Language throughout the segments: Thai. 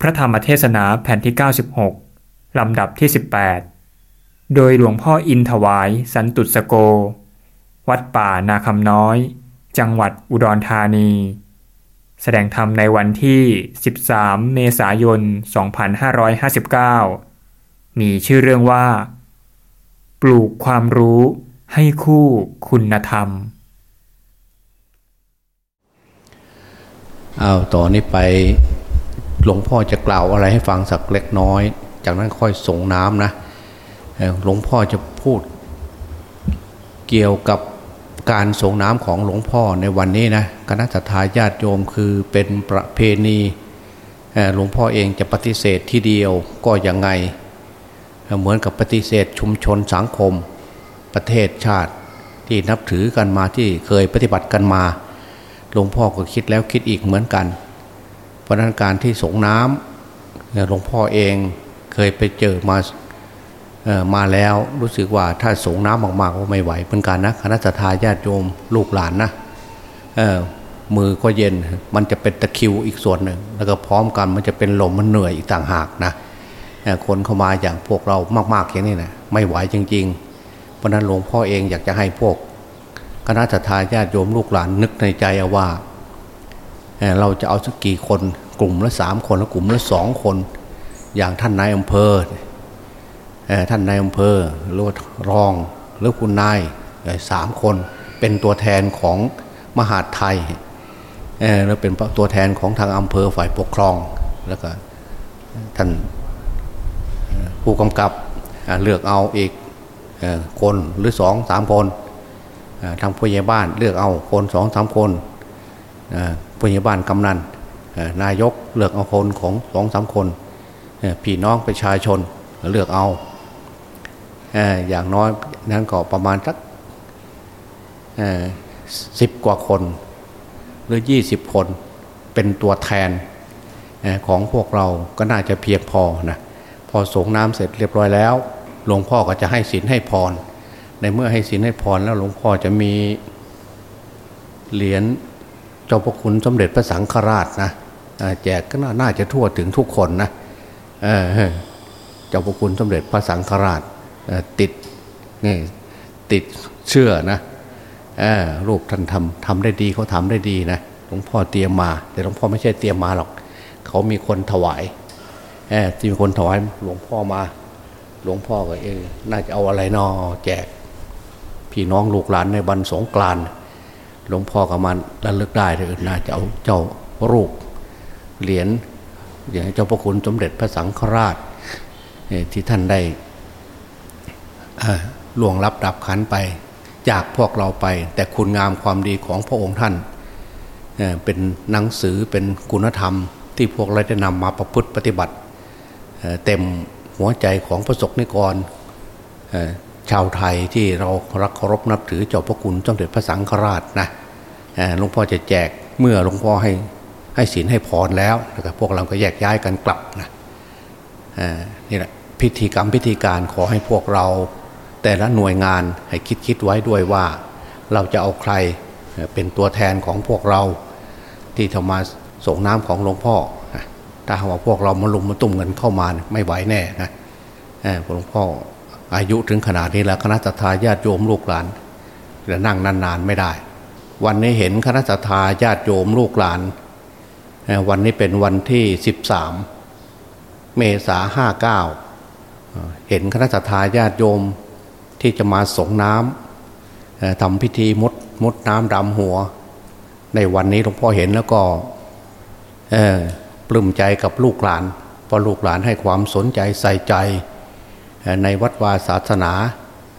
พระธรรมเทศนาแผ่นที่ 96 ลำดับที่ 18 โดยหลวงพ่ออินถวายสันตุสโก วัดป่านาคำน้อย จังหวัดอุดรธานี แสดงธรรมในวันที่ 13 เมษายน 2559 มีชื่อเรื่องว่า ปลูกความรู้ให้คู่คุณธรรม เอาต่อนนี้ไป หลวงพ่อจะกล่าวอะไรให้ฟังสักเล็กน้อย จากนั้นค่อยส่งน้ำนะหลวงพ่อจะพูด เกี่ยวกับการส่งน้ำของหลวงพ่อในวันนี้นะคณะทาญาติโยมคือเป็นประเพณีหลวงพ่อเองจะปฏิเสธที่เดียวก็ยังไง เหมือนกับปฏิเสธชุมชนสังคม ประเทศชาติที่นับถือกันมาที่เคยปฏิบัติกันมา หลวงพ่อก็คิดแล้วคิดอีกเหมือนกัน เพราะนั้นการที่สงน้ำหลวงพ่อเองเคยไปเจอมามาแล้วรู้สึกว่าถ้าสงน้ำมากๆก็ไม่ไหวเหมือนกันนะคณะทาญาติโยมลูกหลานนะมือก็เย็นมันจะเป็นตะคิวอีกส่วนหนึ่ง แล้วก็พร้อมกันมันจะเป็นลมมันเหนื่อยอีกต่างหากนะคนเข้ามาอย่างพวกเรามากๆอย่างนี้นะไม่ไหวจริง ๆ เพราะนั้นหลวงพ่อเองอยากจะให้พวกคณะทาญาติโยมลูกหลานนึกในใจว่า เราจะเอาสักกี่คนกลุ่มละสามคนแล้วกลุ่มละสองคน อย่างท่านนายอำเภอท่านนายอำเภอหรือรองหรือคุณนายสามคนเป็นตัวแทนของมหาดไทยแล้วเป็นตัวแทนของทางอำเภอฝ่ายปกครองแล้วก็ท่านผู้กำกับเลือกเอาอีกคนหรือสองสามคนทางผู้ใหญ่บ้านเลือกเอาคนสองสามคน ผู้ใหญ่บ้านกำนันนายกเลือกเอาคนของสองสามคนพี่น้องประชาชนเลือกเอาอย่างน้อยนั้นก็ประมาณสักสิบกว่าคน หรือยี่สิบคนเป็นตัวแทนของพวกเราก็น่าจะเพียงพอนะพอสงน้ำเสร็จเรียบร้อยแล้วหลวงพ่อก็จะให้ศีลให้พร ในเมื่อให้ศีลให้พรแล้วหลวงพ่อจะมีเหรียญ เจ้าพระคุณสมเด็จพระสังฆราชนะแจกก็น่าจะทั่วถึงทุกคนนะเจ้าพระคุณสมเด็จพระสังฆราชติดนี่ติดเชื่อนะรูปท่านทำทำได้ดีเขาทำได้ดีนะหลวงพ่อเตรียมมา แต่หลวงพ่อไม่ใช่เตรียมมาหรอก เขามีคนถวายที่มีคนถวายหลวงพ่อมา หลวงพ่อก็เออน่าจะเอาอะไรนอแจก พี่น้องลูกหลานในบันสงกราน หลวงพ่อกับมันระลึกได้เลยน่าจะเอาเจ้ารูปเหรียญอย่างเจ้าพระคุณสมเด็จพระสังฆราชที่ท่านได้ล่วงรับดับขันไป จากพวกเราไป แต่คุณงามความดีของพระองค์ท่านเป็นหนังสือเป็นคุณธรรม ที่พวกเราได้นำมาประพฤติปฏิบัติเต็มหัวใจของพระสกนิกร ชาวไทยที่เรารักเคารพนับถือเจ้าพระคุณสมเด็จพระสังฆราชนะหลวงพ่อจะแจกเมื่อหลวงพ่อให้ให้ศีลให้พรแล้วนะครับพวกเราก็แยกย้ายกันกลับนะนี่แหละพิธีกรรมพิธีการขอให้พวกเรา แต่ละหน่วยงานให้คิดคิดไว้ด้วยว่า เราจะเอาใครเป็นตัวแทนของพวกเรา ที่ทำมาส่งน้ำของหลวงพ่อถ้าว่าพวกเรามาลุมมาตุ่มเงินเข้ามาไม่ไหวแน่นะหลวงพ่อ อายุถึงขนาดนี้แล้วคณะทาญาติโยมลูกหลานจะนั่งนานๆไม่ได้ วันนี้เห็นคณะทาญาติโยมลูกหลาน วันนี้เป็นวันที่สิบสามเมษาห้าเก้าเห็นคณะทาญาติโยมที่จะมาส่งน้ำทำพิธีมดมดน้ำดำหัว ในวันนี้หลวงพ่อเห็นแล้วก็ปลื้มใจกับลูกหลานเพราะลูกหลานให้ความสนใจใส่ใจ ในวัดวาศาสนา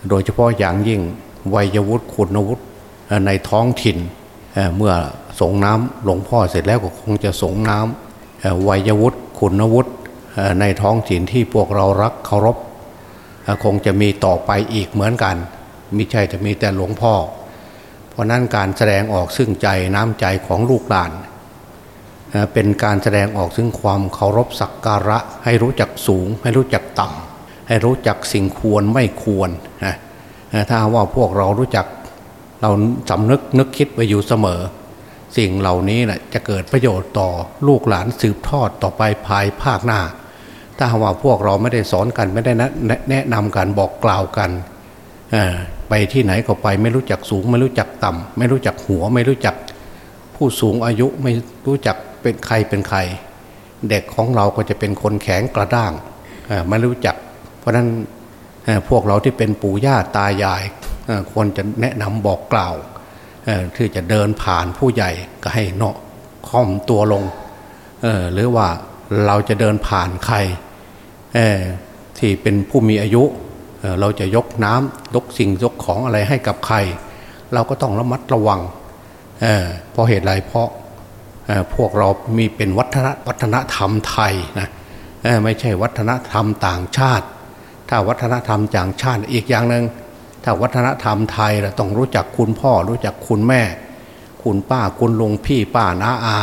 โดยเฉพาะอย่างยิ่งวัยวุฒิคุณวุฒิในท้องถิ่น เมื่อสงน้ำหลวงพ่อเสร็จแล้วก็คงจะสงน้ำวัยวุฒิคุณวุฒิในท้องถิ่นที่พวกเรารักเคารพคงจะมีต่อไปอีกเหมือนกันมิใช่จะมีแต่หลวงพ่อ เพราะนั้นการแสดงออกซึ่งใจน้ำใจของลูกหลานเป็นการแสดงออกซึ่งความเคารพสักการะให้รู้จักสูงให้รู้จักต่ำ ให้รู้จักสิ่งควรไม่ควรนะถ้าว่าพวกเรารู้จักเราสำนึกนึกคิดไปอยู่เสมอ สิ่งเหล่านี้นะจะเกิดประโยชน์ต่อลูกหลานสืบทอดต่อไปภายภาคหน้า ถ้าว่าพวกเราไม่ได้สอนกันไม่ได้แนะนำกันบอกกล่าวกันไปที่ไหนก็ไปไม่รู้จักสูง ไม่รู้จักต่ำไม่รู้จักหัว ไม่รู้จักผู้สูงอายุไม่รู้จักเป็นใครเป็นใคร เด็กของเราก็จะเป็นคนแข็งกระด้างไม่รู้จัก ราะนั้นพวกเราที่เป็นปู่ย่าตายายควรจะแนะนำบอกกล่าวที่จะเดินผ่านผู้ใหญ่ก็ให้เนาะค่อมตัวลงหรือว่าเราจะเดินผ่านใครที่เป็นผู้มีอายุเราจะยกน้ำยกสิ่งยกของอะไรให้กับใคร เราก็ต้องระมัดระวังเเพราะเหตุไรเพราะพวกเรามีเป็นวัฒนวัฒนธรรมไทยนะไม่ใช่วัฒนธรรมต่างชาติ ถ้าวัฒนธรรมต่างชาติอีกอย่างหนึ่งถ้าวัฒนธรรมไทยเราต้องรู้จักคุณพ่อ รู้จักคุณแม่ คุณป้าคุณลุงพี่ป้าน้าอา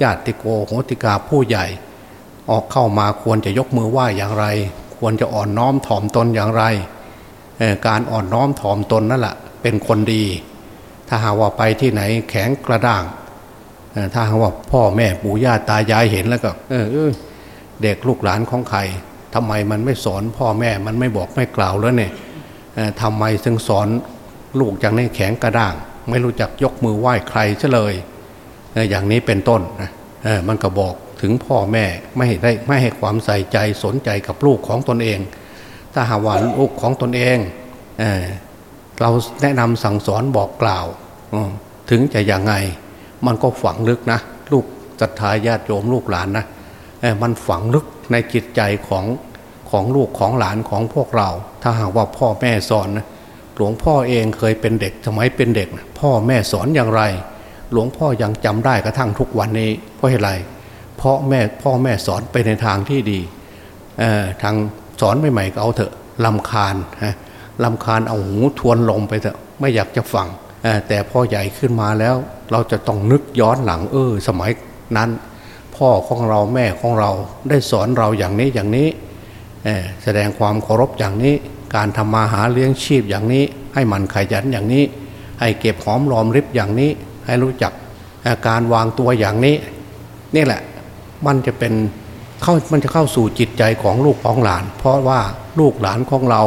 ญาติโกโหติกาผู้ใหญ่ ออกเข้ามาควรจะยกมือไหว้อย่างไร ควรจะอ่อนน้อมถ่อมตนอย่างไร การอ่อนน้อมถ่อมตนนั่นแหละเป็นคนดี ถ้าหาว่าไปที่ไหนแข็งกระด้างถ้าหาว่าพ่อแม่ปู่ย่าตายายเห็นแล้วก็เออเด็กลูกหลานของใคร ทำไมมันไม่สอนพ่อแม่ มันไม่บอกไม่กล่าวแล้วเนี่ยทำไมถึงสอนลูกอย่างนี้แข็งกระด้าง ไม่รู้จักยกมือไหว้ใครเฉลย อย่างนี้เป็นต้นนะมันก็บอกถึงพ่อแม่ไม่ได้ไม่ให้ความใส่ใจสนใจกับลูกของตนเอง ถ้าหาว่าลูกของตนเองเเราแนะนำสั่งสอนบอกกล่าว ถึงจะอยังไง มันก็ฝังลึกนะ ลูกศรัทธาญาติโยมลูกหลานนะ มันฝังลึกในจิตใจของของลูกของหลานของพวกเรา ถ้าหากว่าพ่อแม่สอนนะหลวงพ่อเองเคยเป็นเด็กสมัยเป็นเด็ก พ่อแม่สอนอย่างไร หลวงพ่อยังจำได้กระทั่งทุกวันนี้เพราะอะไรเพราะแม่พ่อแม่สอนไปในทางที่ดีทางสอนใหม่ๆก็เอาเถอะลำคาญลำคาญเอาหูทวนลมไปเถอะไม่อยากจะฟังแต่พอใหญ่ขึ้นมาแล้ว เราจะต้องนึกย้อนหลังเออสมัยนั้น พ่อของเราแม่ของเราได้สอนเราอย่างนี้อย่างนี้แสดงความเคารพอย่างนี้ การทำมาหาเลี้ยงชีพอย่างนี้ ให้มันขยันอย่างนี้ ให้เก็บหอมรอมริบอย่างนี้ ให้รู้จักการวางตัวอย่างนี้ นี่แหละมันจะเป็นเข้ามันจะเข้าสู่จิตใจของลูกของหลาน เพราะว่าลูกหลานของเรา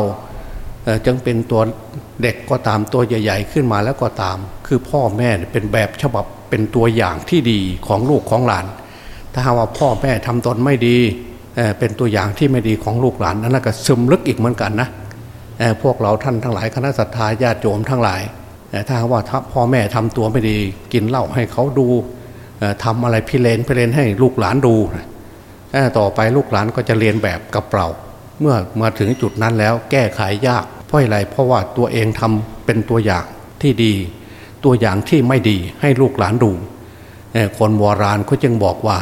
จึงเป็นตัวเด็กก็ตามตัวใหญ่ ๆ ขึ้นมาแล้วก็ตาม คือพ่อแม่เป็นแบบฉบับเป็นตัวอย่างที่ดีของลูกของหลาน ถ้าหาว่าพ่อแม่ทำตนไม่ดีเป็นตัวอย่างที่ไม่ดีของลูกหลานนั่นก็ซึมลึกอีกเหมือนกันนะพวกเราท่านทั้งหลายคณะสัตยาญาติโยมทั้งหลายถ้าว่าพ่อแม่ทำตัวไม่ดีกินเหล้าให้เขาดูทำอะไรพิเรนพิเรนให้ลูกหลานดูต่อไปลูกหลานก็จะเรียนแบบกับเราเมื่อมาถึงจุดนั้นแล้วแก้ไขยาก เพราะอะไรเพราะว่าตัวเองทำเป็นตัวอย่างที่ดี ตัวอย่างที่ไม่ดีให้ลูกหลานดูคนโบราณเขาจึงบอกว่า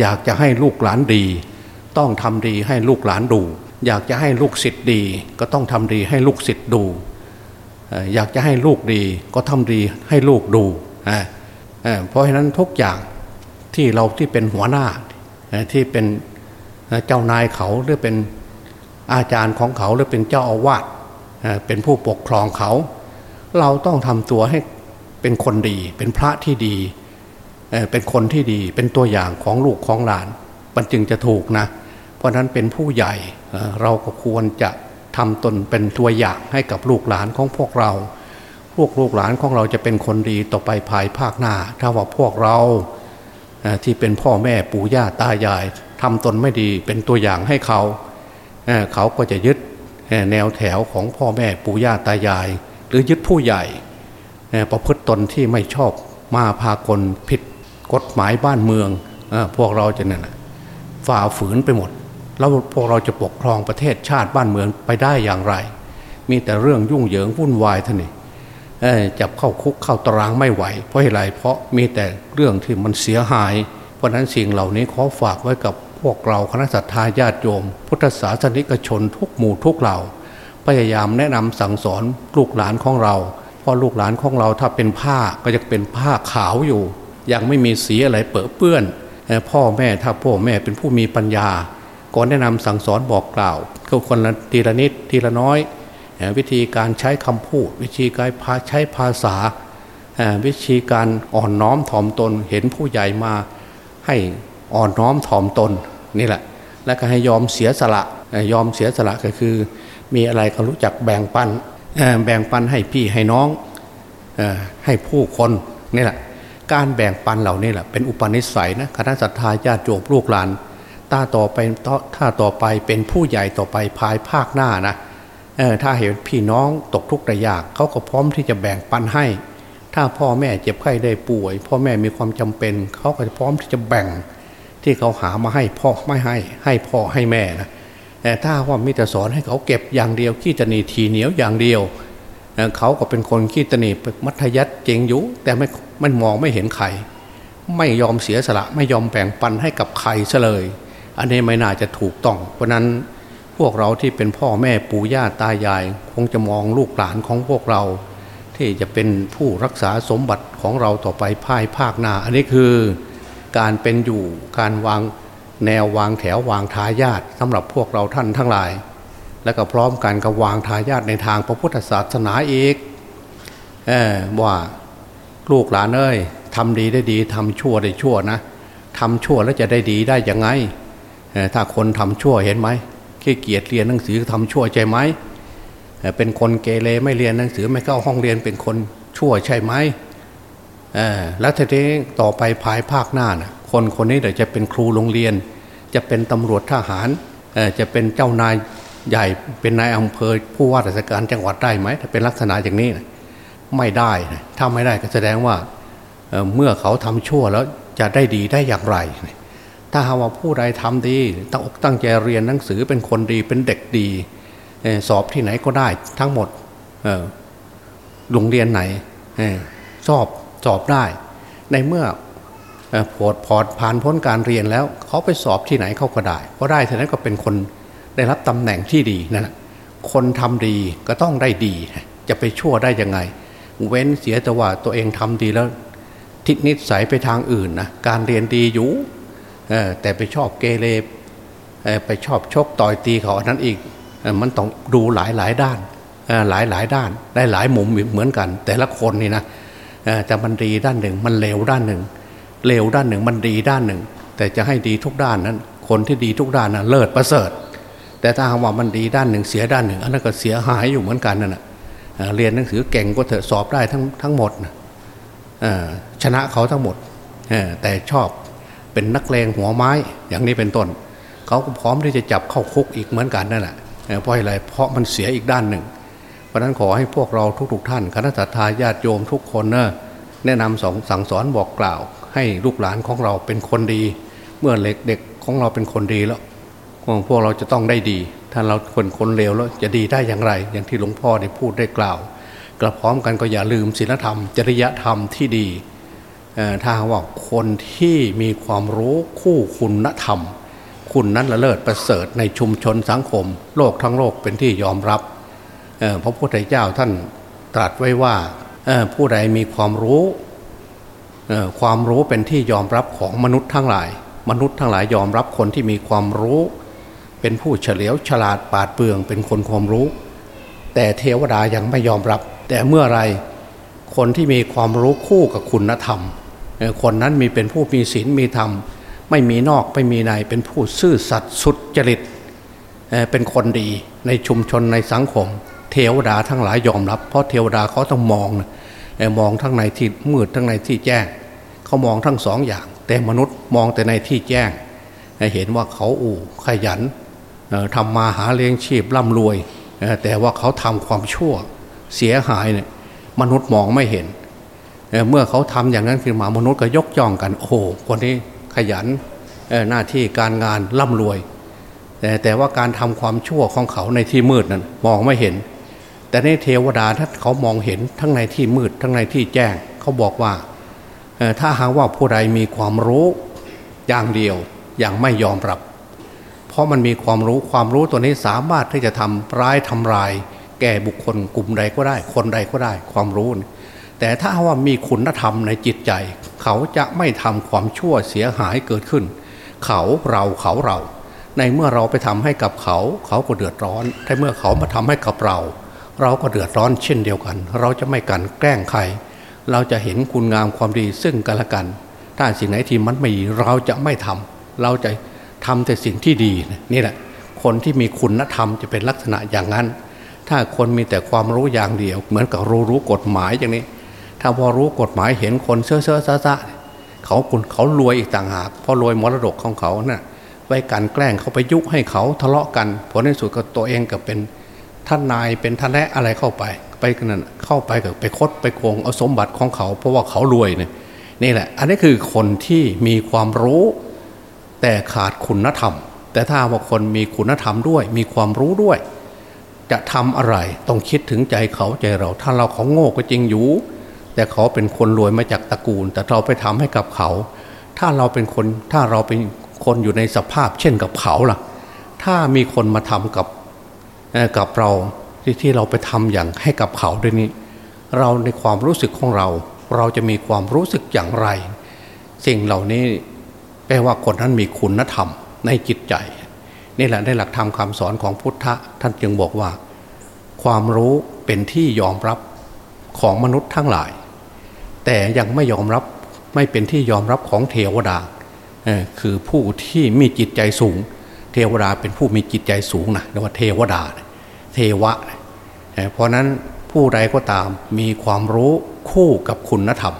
อยากจะให้ลูกหลานดี ต้องทำดีให้ลูกหลานดู อยากจะให้ลูกศิษย์ดี ก็ต้องทำดีให้ลูกศิษย์ดู อยากจะให้ลูกดี ก็ทำดีให้ลูกดู เพราะฉะนั้นทุกอย่างที่เราที่เป็นหัวหน้าที่เป็นเจ้านายเขาหรือเป็นอาจารย์ของเขาหรือเป็นเจ้าอาวาสเป็นผู้ปกครองเขา เราต้องทำตัวให้เป็นคนดี เป็นพระที่ดี เป็นคนที่ดีเป็นตัวอย่างของลูกของหลาน มันจึงจะถูกนะ เพราะนั้นเป็นผู้ใหญ่เราก็ควรจะทำตนเป็นตัวอย่างให้กับลูกหลานของพวกเรา พวกลูกหลานของเราจะเป็นคนดีต่อไปภายภาคหน้า ถ้าว่าพวกเราที่เป็นพ่อแม่ปู่ย่าตายายทำตนไม่ดีเป็นตัวอย่างให้เขา เขาก็จะยึดแนวแถวของพ่อแม่ปู่ย่าตายาย หรือยึดผู้ใหญ่ประพฤติตนที่ไม่ชอบมาพากลผิด กฎหมายบ้านเมืองพวกเราจะนี่ยฝ่าฝืนไปหมด แล้วพวกเราจะปกครองประเทศชาติบ้านเมืองไปได้อย่างไร มีแต่เรื่องยุ่งเหยิงวุ่นวายท่านี่จับเข้าคุกเข้าตารางไม่ไหว เพราะอะไรเพราะมีแต่เรื่องที่มันเสียหาย เพราะนั้นสิ่งเหล่านี้ขอฝากไว้กับพวกเราคณะสัตยาญาติโยม พุทธศาสนิกชนทุกหมู่ทุกเหล่า พยายามแนะนำสั่งสอนลูกหลานของเรา เพราะลูกหลานของเราถ้าเป็นผ้าก็จะเป็นผ้าขาวอยู่ ยังไม่มีสีอะไรเปื้อเปื้อน พ่อแม่ถ้าพ่อแม่เป็นผู้มีปัญญาก่อนแนะนำสั่งสอนบอกกล่าวก็คนละทีละนิดทีละน้อย วิธีการใช้คำพูด วิธีการใช้ภาษา วิธีการอ่อนน้อมถ่อมตนเห็นผู้ใหญ่มาให้อ่อนน้อมถ่อมตนนี่แหละ แล้วก็ให้ยอมเสียสละยอมเสียสละก็คือ มีอะไรก็รู้จักแบ่งปันแบ่งปันให้พี่ให้น้องให้ผู้คนนี่แหละ การแบ่งปันเหล่านี้แหละเป็นอุปนิสัยนะคณะสัตยาญาติโยมลูกหลานตาต่อไปถ้าต่อไปเป็นผู้ใหญ่ต่อไปภายภาคหน้านะถ้าเห็นพี่น้องตกทุกข์ได้ยากเขาก็พร้อมที่จะแบ่งปันให้ ถ้าพ่อแม่เจ็บไข้ได้ป่วย พ่อแม่มีความจำเป็นเขาก็จะพร้อมที่จะแบ่งที่เขาหามาให้พ่อไม่ให้ ให้พ่อให้แม่นะแต่ถ้าว่ามิตรสอนให้เขาเก็บอย่างเดียวขี้ตนีทีเหนียวอย่างเดียวเขาก็เป็นคนขี้ตนีมัธยัติเจงอยู่แต่ไม่ มันมองไม่เห็นใคร ไม่ยอมเสียสละ ไม่ยอมแบ่งปันให้กับใครเฉลย อันนี้ไม่น่าจะถูกต้อง เพราะนั้นพวกเราที่เป็นพ่อแม่ปู่ย่าตายาย คงจะมองลูกหลานของพวกเรา ที่จะเป็นผู้รักษาสมบัติของเราต่อไปภายภาคหน้า อันนี้คือการเป็นอยู่การวางแนววางแถววางทายาทสำหรับพวกเราท่านทั้งหลาย และก็พร้อมกันกับวางทายาทในทางพระพุทธศาสนาอีกว่า ลูกหลานเอ้ยทำดีได้ดีทำชั่วได้ชั่วนะทำชั่วแล้วจะได้ดีได้ยังไงถ้าคนทำชั่วเห็นไหมขี้เกียจเรียนหนังสือทำชั่วใจไหมเป็นคนเกเรไม่เรียนหนังสือไม่เข้าห้องเรียนเป็นคนชั่วใช่ไหมแล้วทีนี้ต่อไปภายภาคหน้านะคนคนนี้เดี๋ยวจะเป็นครูโรงเรียน จะเป็นตำรวจทหารจะเป็นเจ้านายใหญ่เป็นนายอำเภอผู้ว่าราชการจังหวัดได้ไหมถ้าเป็นลักษณะอย่างนี้นะ ไม่ได้ถ้าไม่ได้ก็แสดงว่าเมื่อเขาทำชั่วแล้วจะได้ดีได้อย่างไร ถ้าหาว่าผู้ใดทำดีตั้งอกตั้งใจเรียนหนังสือเป็นคนดีเป็นเด็กดี สอบที่ไหนก็ได้ทั้งหมดโรงเรียนไหนสอบสอบได้ ในเมื่อผดพอดผ่านพ้นการเรียนแล้ว เขาไปสอบที่ไหนเขาก็ได้เพราะได้ท่านั้นก็เป็นคนได้รับตำแหน่งที่ดีนั่นแหละคนทำดีก็ต้องได้ดี จะไปชั่วได้ยังไง เว้นเสียแต่ว่าตัวเองทำดีแล้ว ทิศนิสัยไปทางอื่นนะการเรียนดีอยู่แต่ไปชอบเกเรไปชอบชกต่อยตีเขาอันนั้นอีกมันต้องดูหลายหลายด้านหลายหลายด้านได้หลายมุมเหมือนกัน แต่ละคนนี่นะแต่มันดีด้านหนึ่ง มันเลวด้านหนึ่งเลวด้านหนึ่งมันดีด้านหนึ่ง แต่จะให้ดีทุกด้านนั้น คนที่ดีทุกด้านนะเลิศประเสริฐ แต่ถ้าว่ามันดีด้านหนึ่งเสียด้านหนึ่งอันนั้นก็เสียหายอยู่เหมือนกันนั่นแหะ เรียนหนังสือเก่งก็เถอะสอบได้ทั้งทั้งหมดชนะเขาทั้งหมดแต่ชอบเป็นนักเลงหัวไม้อย่างนี้เป็นต้น เขาก็พร้อมที่จะจับเข้าคุกอีกเหมือนกันนั่นแหละเพราะอะไรเพราะมันเสียอีกด้านหนึ่ง เพราะนั้นขอให้พวกเราทุกๆท่านคณะทาญาติโยมทุกคนเนะแนะนำสองสั่งสอนบอกกล่าว ให้ลูกหลานของเราเป็นคนดี เมื่อเล็กเด็กของเราเป็นคนดีแล้วพวกเราจะต้องได้ดี ถ้าเราคนคนเลวแล้วจะดีได้อย่างไร อย่างที่หลวงพ่อได้พูดได้กล่าวกระพร้อมกันก็อย่าลืมศีลธรรม จริยธรรมที่ดีถ้าว่าคนที่มีความรู้คู่คุณธรรม คุณนั้นละเลิศประเสริฐในชุมชนสังคม โลกทั้งโลกเป็นที่ยอมรับพระพุทธเจ้าท่านตรัสไว้ว่าผู้ใดมีความรู้ความรู้เป็นที่ยอมรับของมนุษย์ทั้งหลาย มนุษย์ทั้งหลายยอมรับคนที่มีความรู้ เป็นผู้เฉลียวฉลาดปาดเปลืองเป็นคนความรู้ แต่เทวดายังไม่ยอมรับ แต่เมื่อไรคนที่มีความรู้คู่กับคุณธรรม คนนั้นมีเป็นผู้มีศีลมีธรรม ไม่มีนอกไม่มีในเป็นผู้ซื่อสัตย์สุดจริตเป็นคนดีในชุมชนในสังคม เทวดาทั้งหลายยอมรับ เพราะเทวดาเขาต้องมองมองทั้งในที่มืดทั้งในที่แจ้งเขามองทั้งสองอย่าง แต่มนุษย์มองแต่ในที่แจ้งเห็นว่าเขาอู่ขยัน ทำมาหาเลี้ยงชีพร่ำรวย แต่ว่าเขาทำความชั่วเสียหายเนี่ยมนุษย์มองไม่เห็นเมื่อเขาทำอย่างนั้นคือหมามนุษย์ก็ยกย่องกันโอ้โหคนนี้ขยันหน้าที่การงานร่ำรวย แต่แต่ว่าการทำความชั่วของเขาในที่มืดนั้นมองไม่เห็น แต่ในเทวดาถ้าเขามองเห็นทั้งในที่มืด ทั้งในที่แจ้งเขาบอกว่าถ้าหากว่าผู้ใดมีความรู้อย่างเดียวอย่างไม่ยอมรับ ราะมันมีความรู้ความรู้ตัวนี้สามารถที่จะทำร้ายทำลาย แก่บุคคลกลุ่มใดก็ได้ คนใดก็ได้ ความรู้ แต่ถ้าว่ามีคุณธรรมในจิตใจ เขาจะไม่ทำความชั่วเสียหายเกิดขึ้น เขาเราเขาเรา ในเมื่อเราไปทำให้กับเขา เขาก็เดือดร้อนถ้าเมื่อเขามาทำให้กับเรา เราก็เดือดร้อนเช่นเดียวกัน เราจะไม่กันแกล้งใคร เราจะเห็นคุณงามความดีซึ่งกันและกัน ถ้าสิ่งไหนที่มันไม่ดีเราจะไม่ทำเราจะ ทำแต่สิ่งที่ดีนี่แหละ คนที่มีคุณธรรมจะเป็นลักษณะอย่างนั้น ถ้าคนมีแต่ความรู้อย่างเดียว เหมือนกับรู้รู้กฎหมายอย่างนี้ ถ้าพอรู้กฎหมายเห็นคนเซ่อเซ่อซะซะเขาคุณเขารวยอีกต่างหากพอรวยมรดกของเขาเนะ่ะไว้การแกล้งเขาไปยุให้เขาทะเลาะกันผลในสุดก็ตัวเองกับเป็นท่านนายเป็นท่านแนะอะไรเข้าไป ไปนนั้นเข้าไปกับไปคดไปโกงเอาสมบัติของเขา เพราะว่าเขารวยเนี่ยนี่แหละ อันนี้คือคนที่มีความรู้ แต่ขาดคุณธรรม แต่ถ้าว่าคนมีคุณธรรมด้วย มีความรู้ด้วย จะทำอะไรต้องคิดถึงใจเขาใจเรา ถ้าเราเขาโง่ก็จริงอยู่ แต่เขาเป็นคนรวยมาจากตระกูล แต่เราไปทำให้กับเขา ถ้าเราเป็นคนถ้าเราเป็นคนอยู่ในสภาพ เช่นกับเขาล่ะ ถ้ามีคนมาทำกับกับเราที่ที่เราไปทำอย่างให้กับเขาด้วยนี้ เราในความรู้สึกของเรา เราจะมีความรู้สึกอย่างไร สิ่งเหล่านี้ แปลว่าคนนั้นมีคุณธรรมในจิตใจนี่แหละในหลักธรรมคำสอนของพุทธะท่านจึงบอกว่า ความรู้เป็นที่ยอมรับของมนุษย์ทั้งหลาย แต่ยังไม่ยอมรับไม่เป็นที่ยอมรับของเทวดาคือผู้ที่มีจิตใจสูง เทวดาเป็นผู้มีจิตใจสูงนะเรียกว่าเทวดา เทวะ เพราะนั้นผู้ใดก็ตามมีความรู้คู่กับคุณธรรม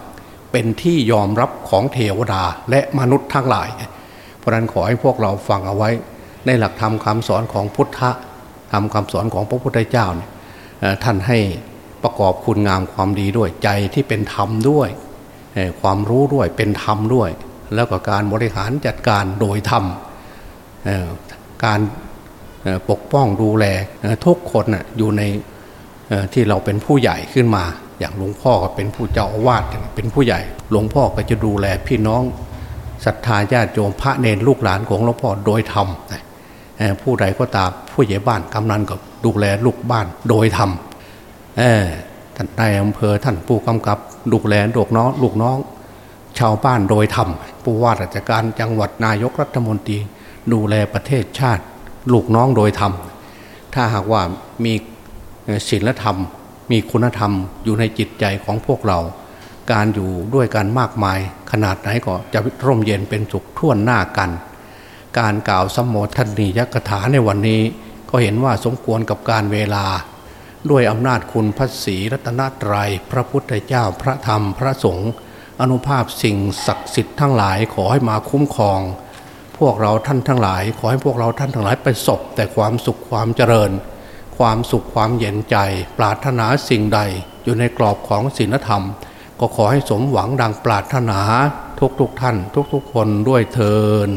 เป็นที่ยอมรับของเทวดาและมนุษย์ทั้งหลาย เพราะนั้นขอให้พวกเราฟังเอาไว้ ในหลักธรรมคาสอนของพุทธะทำคำสอนของพระพุทธเจ้าเนี่ยท่านให้ประกอบคุณงามความดีด้วยใจที่เป็นธรรมด้วย ความรู้ด้วยเป็นธรรมด้วย แล้วก็การบริหารจัดการโดยธรรมการปกป้องดูแลทุกคนอยู่ในที่เราเป็นผู้ใหญ่ขึ้นมา อย่างหลวงพ่อก็เป็นผู้เจ้าอาวาสเป็นผู้ใหญ่ หลวงพ่อก็จะดูแลพี่น้องศรัทธาญาติโยมพระเนรลูกหลานของหลวงพ่อโดยธรรมผู้ใดก็ตามผู้ใหญ่บ้านกำนันก็ดูแลลูกบ้านโดยธรรมท่านนายอำเภอท่านผู้กำกับดูแลลูกน้องลูกน้อง ชาวบ้านโดยธรรมผู้ว่าราชการจังหวัดนายกรัฐมนตรี ดูแลประเทศชาติ ลูกน้องโดยธรรมถ้าหากว่ามีศีลธรรม มีคุณธรรมอยู่ในจิตใจของพวกเรา การอยู่ด้วยกันมากมาย ขนาดไหนก็จะร่มเย็นเป็นสุขท่วนหน้ากัน การกล่าวสมโภชนียกถาในวันนี้ ก็เห็นว่าสมควรกับการเวลา ด้วยอำนาจคุณพระศรีรัตนตรยัย พระพุทธเจ้าพระธรรมพระสงฆ์อนุภาพสิ่งศักดิ์สิทธิ์ทั้งหลายขอให้มาคุ้มครอง พวกเราท่านทั้งหลาย ขอให้พวกเราท่านทั้งหลายประสบแต่ความสุขความเจริญ ความสุขความเย็นใจ ปรารถนาสิ่งใดอยู่ในกรอบของศีลธรรม ก็ขอให้สมหวังดังปรารถนาทุกๆทท่าน ทุกๆคนด้วยเทอ